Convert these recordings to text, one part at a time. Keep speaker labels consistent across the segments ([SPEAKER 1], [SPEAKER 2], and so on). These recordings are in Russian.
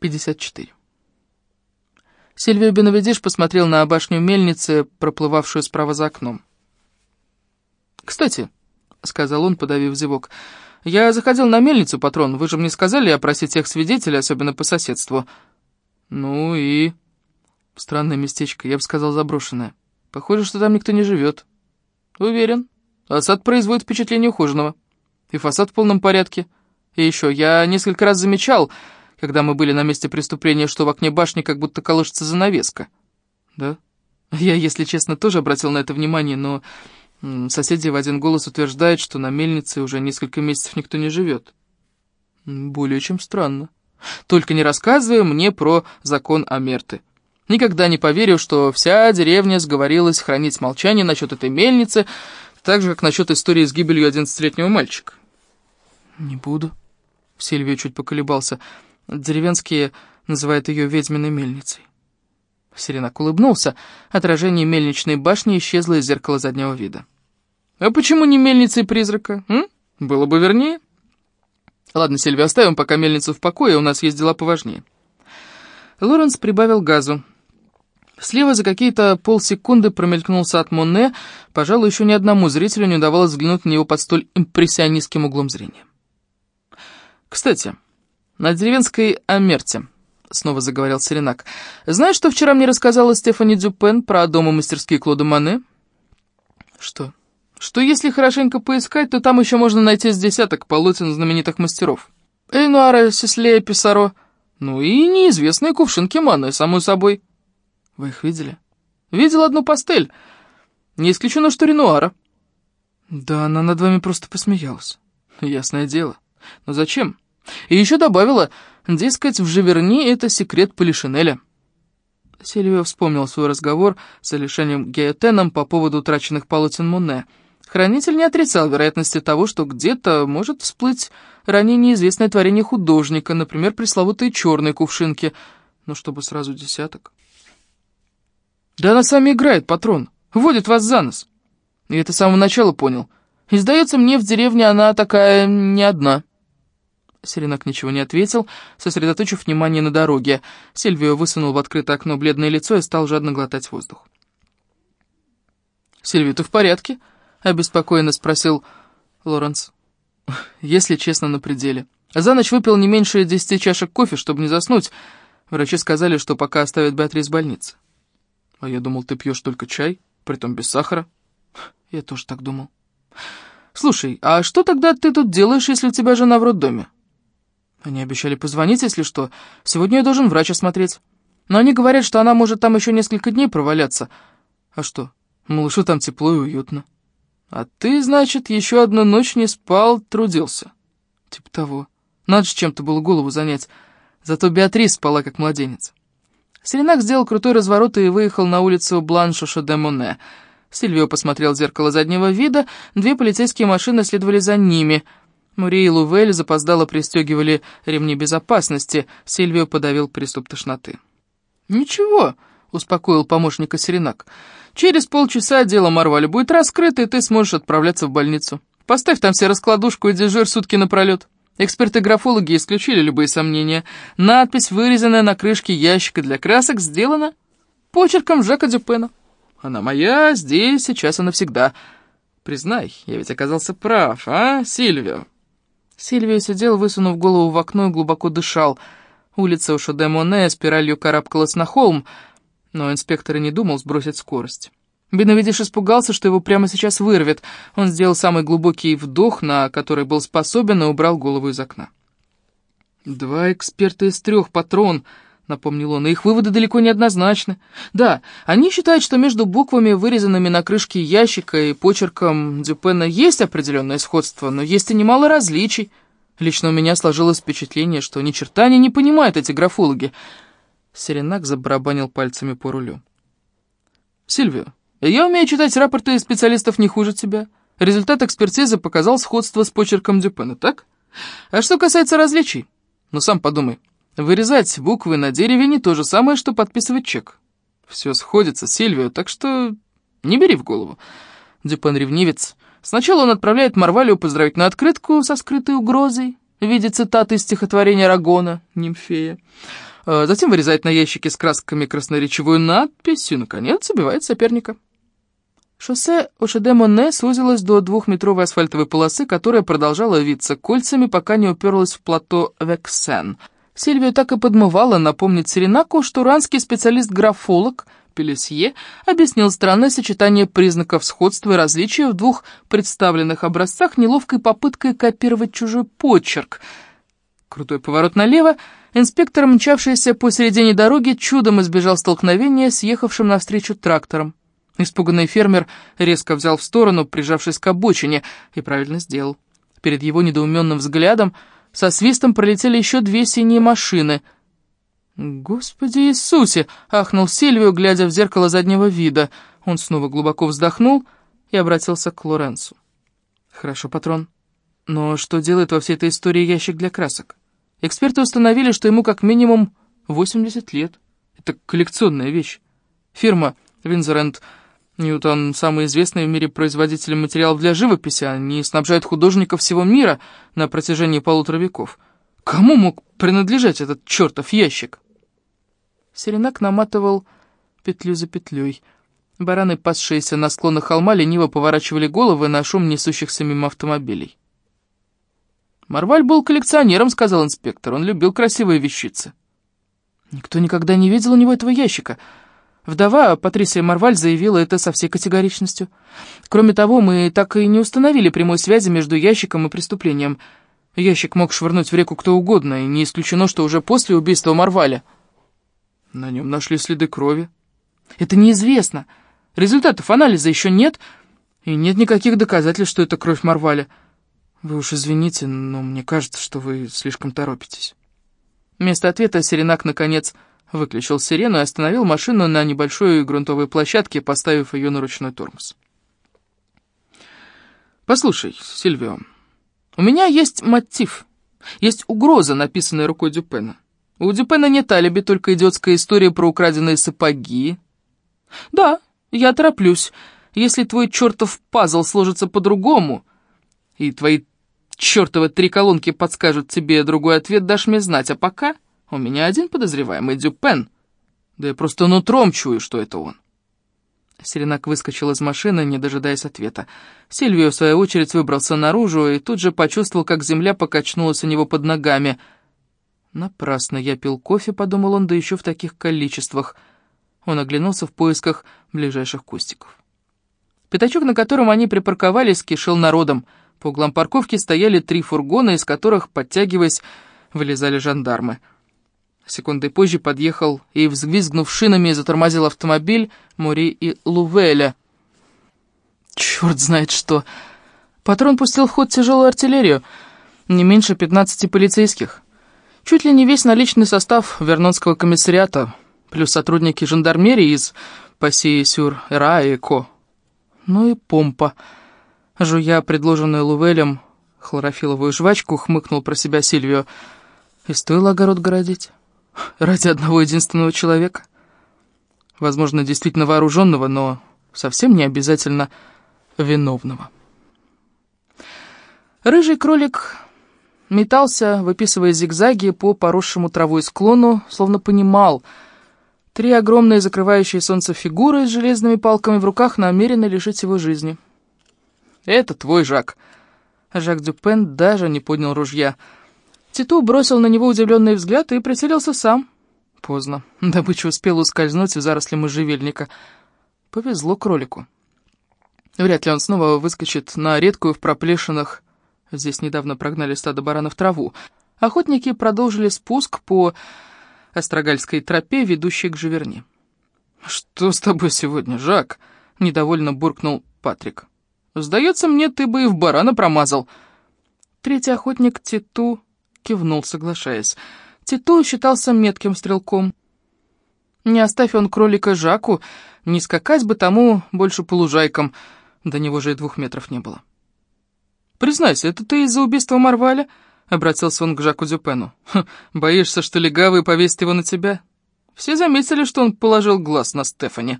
[SPEAKER 1] 54. Сильвио Беновидиш посмотрел на башню мельницы, проплывавшую справа за окном. «Кстати», — сказал он, подавив зевок, — «я заходил на мельницу, патрон. Вы же мне сказали опросить всех свидетелей, особенно по соседству». «Ну и...» «Странное местечко, я бы сказал, заброшенное. Похоже, что там никто не живет». «Уверен. Осад производит впечатление ухоженного. И фасад в полном порядке. И еще, я несколько раз замечал...» когда мы были на месте преступления, что в окне башни как будто колышется занавеска. Да? Я, если честно, тоже обратил на это внимание, но соседи в один голос утверждают, что на мельнице уже несколько месяцев никто не живет. Более чем странно. Только не рассказывай мне про закон Амерты. Никогда не поверю, что вся деревня сговорилась хранить молчание насчет этой мельницы, так же, как насчет истории с гибелью одиннадцатилетнего мальчика. Не буду. Сильвия чуть поколебался. Деревенские называют ее ведьминой мельницей. Серенак улыбнулся. Отражение мельничной башни исчезло из зеркала заднего вида. «А почему не мельницей призрака? М? Было бы вернее». «Ладно, Сильвия, оставим пока мельницу в покое, у нас есть дела поважнее». Лоренс прибавил газу. Слева за какие-то полсекунды промелькнулся от Монне. Пожалуй, еще ни одному зрителю не удавалось взглянуть на него под столь импрессионистским углом зрения. «Кстати...» «На деревенской Амерте», — снова заговорил Серенак. «Знаешь, что вчера мне рассказала Стефани Дюпен про дом и мастерские Клода Мане?» «Что?» «Что если хорошенько поискать, то там еще можно найти с десяток полотен знаменитых мастеров. Эйнуара, Сеслея, Писаро, ну и неизвестные кувшинки Маны, само собой». «Вы их видели?» «Видел одну пастель. Не исключено, что Ренуара». «Да она над вами просто посмеялась. Ясное дело. Но зачем?» И еще добавила, дескать, в Живерни это секрет Полишинеля. Сильвия вспомнил свой разговор с Алишенем Геотеном по поводу утраченных полотен Моне. Хранитель не отрицал вероятности того, что где-то может всплыть ранее неизвестное творение художника, например, пресловутые черные кувшинки, но чтобы сразу десяток. Да она сами играет, патрон, вводит вас за нос. И это с самого начала понял. И, сдается мне, в деревне она такая не одна. Серенак ничего не ответил, сосредоточив внимание на дороге. Сильвио высунул в открытое окно бледное лицо и стал жадно глотать воздух. «Сильвио, ты в порядке?» — обеспокоенно спросил Лоренс. «Если честно, на пределе. За ночь выпил не меньше десяти чашек кофе, чтобы не заснуть. Врачи сказали, что пока оставят Беатрис в больнице. А я думал, ты пьешь только чай, притом без сахара. Я тоже так думал. Слушай, а что тогда ты тут делаешь, если у тебя жена в роддоме?» Они обещали позвонить, если что. Сегодня я должен врач осмотреть. Но они говорят, что она может там еще несколько дней проваляться. А что? Малышу там тепло и уютно. А ты, значит, еще одну ночь не спал, трудился. Типа того. Надо же чем-то было голову занять. Зато Беатрис спала, как младенец. Серенак сделал крутой разворот и выехал на улицу Бланшоша де Моне. Сильвио посмотрел в зеркало заднего вида, две полицейские машины следовали за ними — Мури и Лувель запоздало пристегивали ремни безопасности, Сильвио подавил приступ тошноты. «Ничего», — успокоил помощника Серенак. «Через полчаса дело Марваля будет раскрыто, и ты сможешь отправляться в больницу. Поставь там все раскладушку и дежурь сутки напролет». Эксперты-графологи исключили любые сомнения. Надпись, вырезанная на крышке ящика для красок, сделана почерком Жака Дюпена. Она моя здесь, сейчас и навсегда. Признай, я ведь оказался прав, а, Сильвио?» Сильвия сидел, высунув голову в окно и глубоко дышал. Улица у Шодемоне спиралью карабкалась на холм, но инспектор и не думал сбросить скорость. Беновидиш испугался, что его прямо сейчас вырвет. Он сделал самый глубокий вдох, на который был способен, и убрал голову из окна. «Два эксперта из трех, патрон», — напомнил он, — и их выводы далеко не однозначны. Да, они считают, что между буквами, вырезанными на крышке ящика и почерком Дюпена есть определенное сходство, но есть и немало различий. Лично у меня сложилось впечатление, что ни черта они не понимают эти графологи. Серенак забарабанил пальцами по рулю. «Сильвио, я умею читать рапорты специалистов не хуже тебя. Результат экспертизы показал сходство с почерком Дюпена, так? А что касается различий, ну сам подумай». Вырезать буквы на дереве не то же самое, что подписывать чек. Все сходится, Сильвио, так что не бери в голову. Дюпен ревнивец. Сначала он отправляет Марвалию поздравительную открытку со скрытой угрозой. в виде цитаты из стихотворения Рагона «Нимфея». А затем вырезает на ящике с красками красноречивую надпись и, наконец, забивает соперника. Шоссе Ошеде-Моне сузилось до двухметровой асфальтовой полосы, которая продолжала виться кольцами, пока не уперлась в плато Вексен. Сильвию так и подмывала напомнить Серенаку, что уранский специалист-графолог Пелесье объяснил странное сочетание признаков сходства и различия в двух представленных образцах неловкой попыткой копировать чужой почерк. Крутой поворот налево, инспектор, мчавшийся посередине дороги, чудом избежал столкновения с ехавшим навстречу трактором. Испуганный фермер резко взял в сторону, прижавшись к обочине, и правильно сделал. Перед его недоуменным взглядом со свистом пролетели еще две синие машины. «Господи Иисусе!» — ахнул Сильвио, глядя в зеркало заднего вида. Он снова глубоко вздохнул и обратился к Лоренцу. «Хорошо, патрон. Но что делает во всей этой истории ящик для красок? Эксперты установили, что ему как минимум 80 лет. Это коллекционная вещь. Фирма Винзеренд Ньютон – самый известный в мире производитель материалов для живописи. Они снабжают художников всего мира на протяжении полутора веков. Кому мог принадлежать этот чертов ящик? Серенак наматывал петлю за петлей. Бараны, пасшиеся на склонах холма, лениво поворачивали головы на шум несущихся мимо автомобилей. «Марваль был коллекционером», — сказал инспектор. «Он любил красивые вещицы». «Никто никогда не видел у него этого ящика», Вдова Патрисия Марваль заявила это со всей категоричностью. Кроме того, мы так и не установили прямой связи между ящиком и преступлением. Ящик мог швырнуть в реку кто угодно, и не исключено, что уже после убийства Марваля. На нем нашли следы крови. Это неизвестно. Результатов анализа еще нет, и нет никаких доказательств, что это кровь Марваля. Вы уж извините, но мне кажется, что вы слишком торопитесь. Вместо ответа Серенак, наконец, выключил сирену и остановил машину на небольшой грунтовой площадке, поставив ее на ручной тормоз. «Послушай, Сильвио, у меня есть мотив, есть угроза, написанная рукой Дюпена. У Дюпена нет алиби, только идиотская история про украденные сапоги. Да, я тороплюсь. Если твой чертов пазл сложится по-другому, и твои чертовы три колонки подскажут тебе другой ответ, дашь мне знать, а пока...» У меня один подозреваемый Дюпен. Да я просто нутром чую, что это он. Серенак выскочил из машины, не дожидаясь ответа. Сильвио, в свою очередь, выбрался наружу и тут же почувствовал, как земля покачнулась у него под ногами. «Напрасно я пил кофе», — подумал он, да еще в таких количествах. Он оглянулся в поисках ближайших кустиков. Пятачок, на котором они припарковались, кишел народом. По углам парковки стояли три фургона, из которых, подтягиваясь, вылезали жандармы. Секундой позже подъехал и, взвизгнув шинами, затормозил автомобиль Мури и Лувеля. Черт знает что. Патрон пустил в ход тяжелую артиллерию, не меньше 15 полицейских. Чуть ли не весь наличный состав Вернонского комиссариата, плюс сотрудники жандармерии из Пассии-Сюр-Эра и Ко. Ну и помпа. Жуя предложенную Лувелем хлорофиловую жвачку, хмыкнул про себя Сильвио. И стоило огород городить. Ради одного единственного человека? Возможно, действительно вооруженного, но совсем не обязательно виновного. Рыжий кролик метался, выписывая зигзаги по поросшему травой склону, словно понимал, три огромные закрывающие солнце фигуры с железными палками в руках намерены лишить его жизни. «Это твой Жак». Жак Дюпен даже не поднял ружья — Титу бросил на него удивленный взгляд и прицелился сам. Поздно. Добыча успела ускользнуть в заросли можжевельника. Повезло кролику. Вряд ли он снова выскочит на редкую в проплешинах. Здесь недавно прогнали стадо баранов траву. Охотники продолжили спуск по Острогальской тропе, ведущей к Живерни. «Что с тобой сегодня, Жак?» — недовольно буркнул Патрик. «Сдается мне, ты бы и в барана промазал». Третий охотник Титу кивнул, соглашаясь. Титул считался метким стрелком. Не оставь он кролика Жаку, не скакать бы тому больше по лужайкам, до него же и двух метров не было. «Признайся, это ты из-за убийства Марваля?» — обратился он к Жаку Дюпену. «Боишься, что легавый повесит его на тебя?» Все заметили, что он положил глаз на Стефани.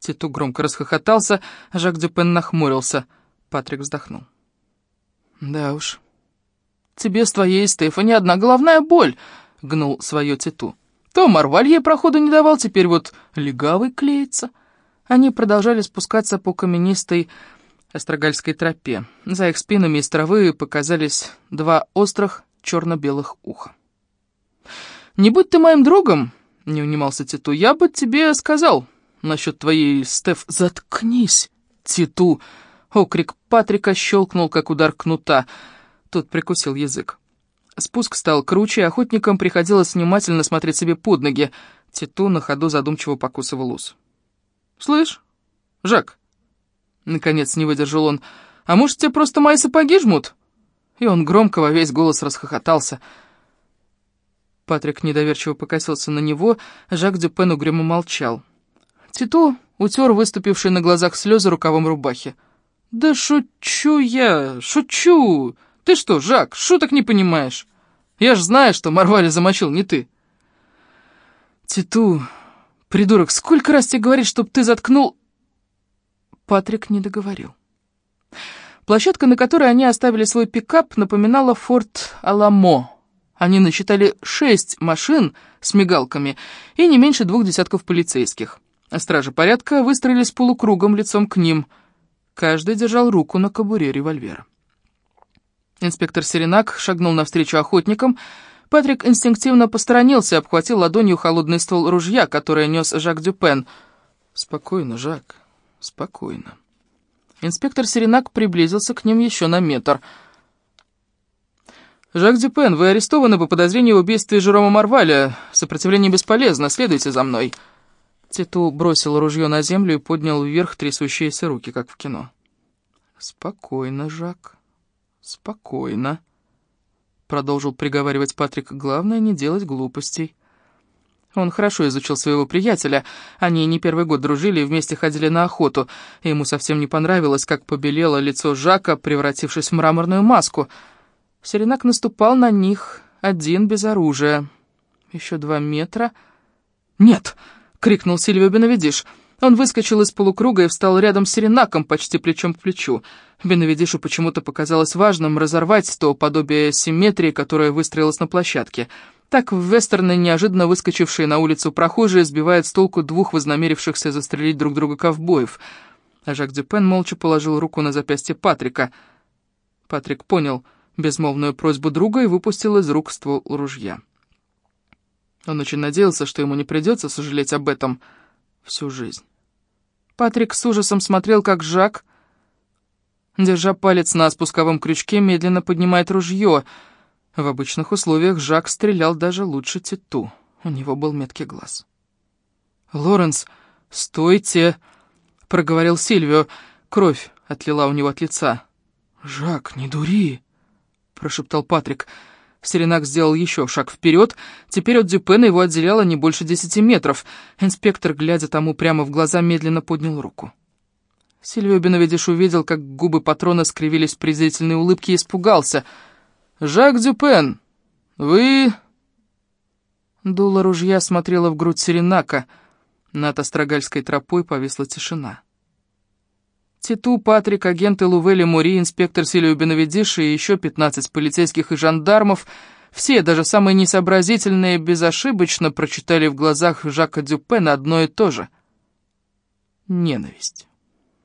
[SPEAKER 1] Титу громко расхохотался, а Жак Дюпен нахмурился. Патрик вздохнул. «Да уж, тебе с твоей Стефани одна головная боль», — гнул свое Титу. «То Марваль ей проходу не давал, теперь вот легавый клеится». Они продолжали спускаться по каменистой Острогальской тропе. За их спинами из травы показались два острых черно-белых уха. «Не будь ты моим другом», — не унимался Титу, — «я бы тебе сказал насчет твоей, Стеф...» «Заткнись, Титу!» Окрик Патрика щелкнул, как удар кнута. Тот прикусил язык. Спуск стал круче, охотникам приходилось внимательно смотреть себе под ноги. Титу на ходу задумчиво покусывал ус. «Слышь, Жак?» Наконец не выдержал он. «А может, тебе просто мои сапоги жмут?» И он громко во весь голос расхохотался. Патрик недоверчиво покосился на него, Жак Дюпен угрюмо молчал. Титу утер выступившие на глазах слезы рукавом рубахи. «Да шучу я, шучу! Ты что, Жак, шуток не понимаешь? Я ж знаю, что Марвали замочил, не ты!» «Титу, придурок, сколько раз тебе говорить, чтоб ты заткнул...» Патрик не договорил. Площадка, на которой они оставили свой пикап, напоминала форт Аламо. Они насчитали шесть машин с мигалками и не меньше двух десятков полицейских. Стражи порядка выстроились полукругом лицом к ним. Каждый держал руку на кобуре револьвера. Инспектор Серенак шагнул навстречу охотникам. Патрик инстинктивно посторонился, обхватил ладонью холодный ствол ружья, которое нес Жак Дюпен. «Спокойно, Жак, спокойно». Инспектор Серенак приблизился к ним еще на метр. «Жак Дюпен, вы арестованы по подозрению в убийстве Жерома Марваля. Сопротивление бесполезно, следуйте за мной». Титу бросил ружье на землю и поднял вверх трясущиеся руки, как в кино. «Спокойно, Жак, спокойно», — продолжил приговаривать Патрик. «Главное, не делать глупостей». Он хорошо изучил своего приятеля, они не первый год дружили и вместе ходили на охоту. Ему совсем не понравилось, как побелело лицо Жака, превратившись в мраморную маску. Серенак наступал на них, один без оружия. Еще два метра. «Нет!» — крикнул Сильвио Бенавидиш. Он выскочил из полукруга и встал рядом с Серенаком, почти плечом к плечу. Бенавидишу почему-то показалось важным разорвать то подобие симметрии, которое выстроилось на площадке — так в вестерне неожиданно выскочившие на улицу прохожие сбивают с толку двух вознамерившихся застрелить друг друга ковбоев. А Жак Дюпен молча положил руку на запястье Патрика. Патрик понял безмолвную просьбу друга и выпустил из рук ствол ружья. Он очень надеялся, что ему не придется сожалеть об этом всю жизнь. Патрик с ужасом смотрел, как Жак, держа палец на спусковом крючке, медленно поднимает ружье — в обычных условиях Жак стрелял даже лучше Титу. У него был меткий глаз. «Лоренс, стойте!» — проговорил Сильвио. Кровь отлила у него от лица. «Жак, не дури!» — прошептал Патрик. Серенак сделал еще шаг вперед. Теперь от Дюпена его отделяло не больше десяти метров. Инспектор, глядя тому прямо в глаза, медленно поднял руку. Сильвио Беновидиш увидел, как губы патрона скривились в презрительной улыбке и испугался — «Жак Дюпен, вы...» Дуло ружья смотрела в грудь Серенака. Над Острогальской тропой повисла тишина. Титу, Патрик, агенты Лувели Мури, инспектор Силио Беновидиши и еще пятнадцать полицейских и жандармов, все, даже самые несообразительные, безошибочно прочитали в глазах Жака Дюпена одно и то же — ненависть.